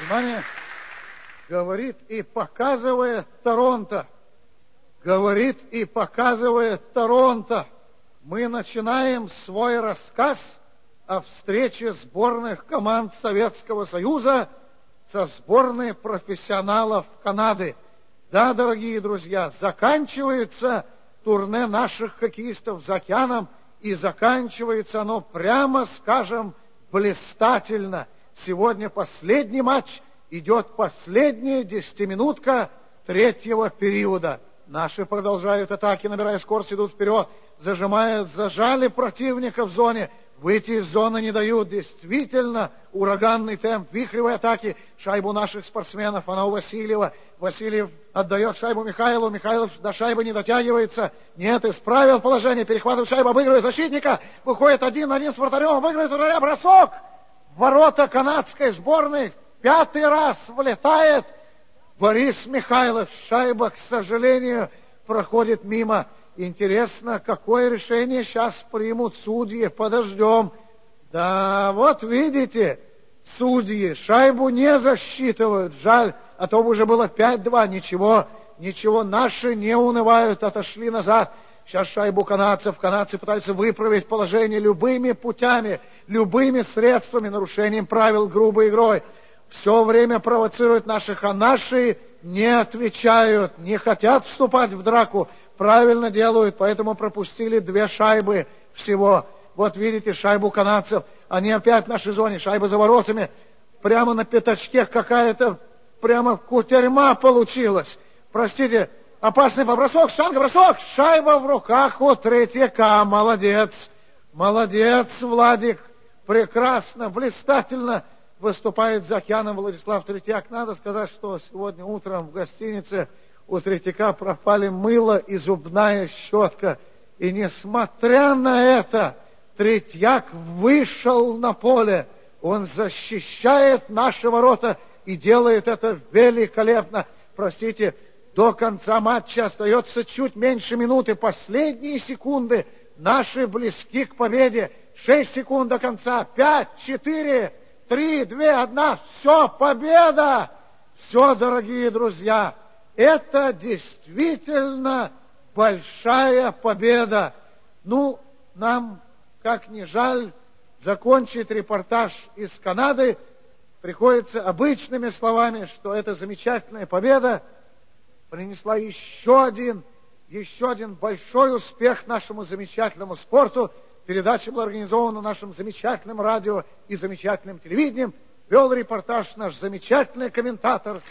Внимание! Говорит и показывает Торонто. Говорит и показывает Торонто. Мы начинаем свой рассказ о встрече сборных команд Советского Союза со сборной профессионалов Канады. Да, дорогие друзья, заканчивается турне наших хоккеистов за океаном, и заканчивается оно, прямо скажем, блистательно. Сегодня последний матч, идет последняя десятиминутка третьего периода. Наши продолжают атаки, набирая скорость, идут вперед, зажимая, зажали противника в зоне. Выйти из зоны не дают. Действительно, ураганный темп, вихревой атаки. Шайбу наших спортсменов, она у Васильева. Васильев отдает шайбу Михайлову. Михайлов до шайбы не дотягивается. Нет, исправил положение. Перехватывает шайбу, обыгрывает защитника. Выходит один на один с вратарем, обыгрывает вратаря. Бросок! Ворота канадской сборной. Пятый раз влетает Борис Михайлов. Шайба, к сожалению, проходит мимо. Интересно, какое решение сейчас примут судьи. Подождем. Да, вот видите, судьи шайбу не засчитывают. Жаль, а то уже было 5-2. Ничего, ничего, наши не унывают, отошли назад. Сейчас шайбу канадцев. Канадцы пытаются выправить положение любыми путями, любыми средствами, нарушением правил, грубой игрой. Все время провоцируют наших, а наши не отвечают, не хотят вступать в драку. Правильно делают, поэтому пропустили две шайбы всего. Вот видите шайбу канадцев. Они опять в нашей зоне, шайба за воротами. Прямо на пятачке какая-то, прямо кутерьма получилась. Простите, Опасный побросок, штанга, бросок, шайба в руках у третьяка. Молодец, молодец, Владик. Прекрасно, блистательно выступает за океаном Владислав Третьяк. Надо сказать, что сегодня утром в гостинице у Третьяка пропали мыло и зубная щетка. И несмотря на это, Третьяк вышел на поле. Он защищает наши ворота и делает это великолепно. Простите, до конца матча остается чуть меньше минуты. Последние секунды наши близки к победе. Шесть секунд до конца. Пять, четыре, три, две, одна. Все, победа! Все, дорогие друзья, это действительно большая победа. Ну, нам, как ни жаль, закончить репортаж из Канады приходится обычными словами, что это замечательная победа – принесла еще один, еще один большой успех нашему замечательному спорту. Передача была организована нашим замечательным радио и замечательным телевидением. Вел репортаж наш замечательный комментатор